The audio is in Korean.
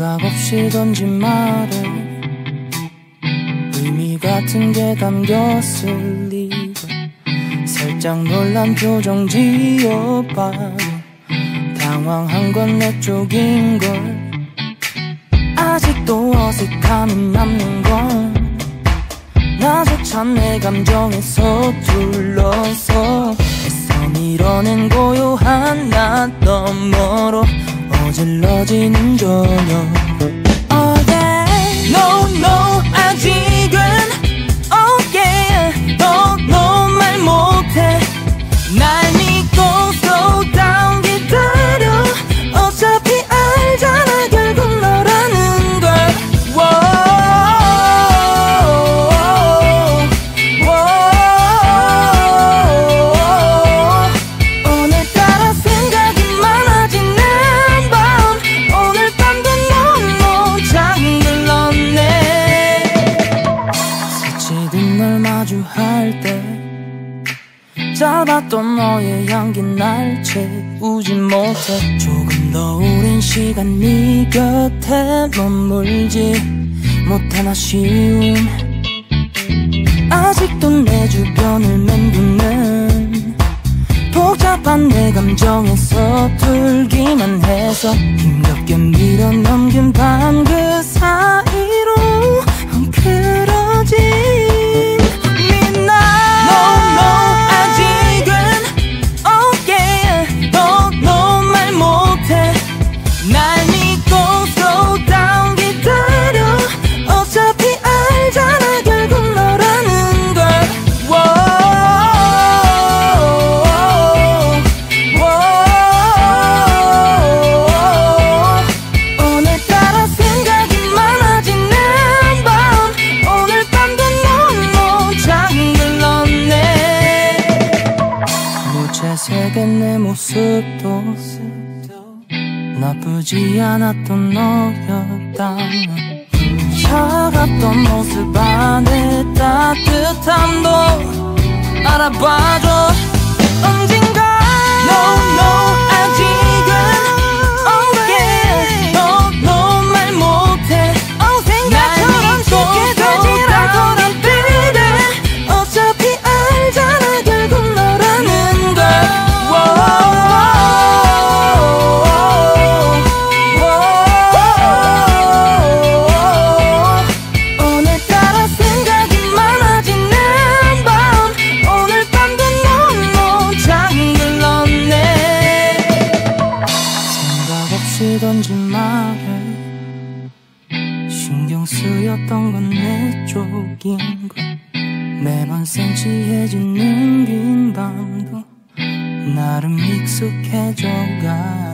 생각 없이 던진 말에 의미 같은 게 담겼을 리가 살짝 놀란 표정 지어봐도 당황한 건 내 쪽인걸. 아직도 어색함이 남는 건 나조차 내 감정에 서둘러서 애써 밀어낸 고요한 나 너머로 어질러지는 저녁 잡았던 너의 향기 날 채우지 못해. 조금 더 오랜 시간 네 곁에 머물지 못한 아쉬움. 아직도 내 주변을 맴도는 복잡한 내 감정에 서툴기만 해서 힘겹게 밀 무채색의 내 모습도 나쁘지 않았던 너였다면 차갑던 모습 안에 따뜻함도 알아봐줘 신경 쓰였던 건 내 쪽인 걸 매번 센치해지는 긴 밤도 나름 익숙해져가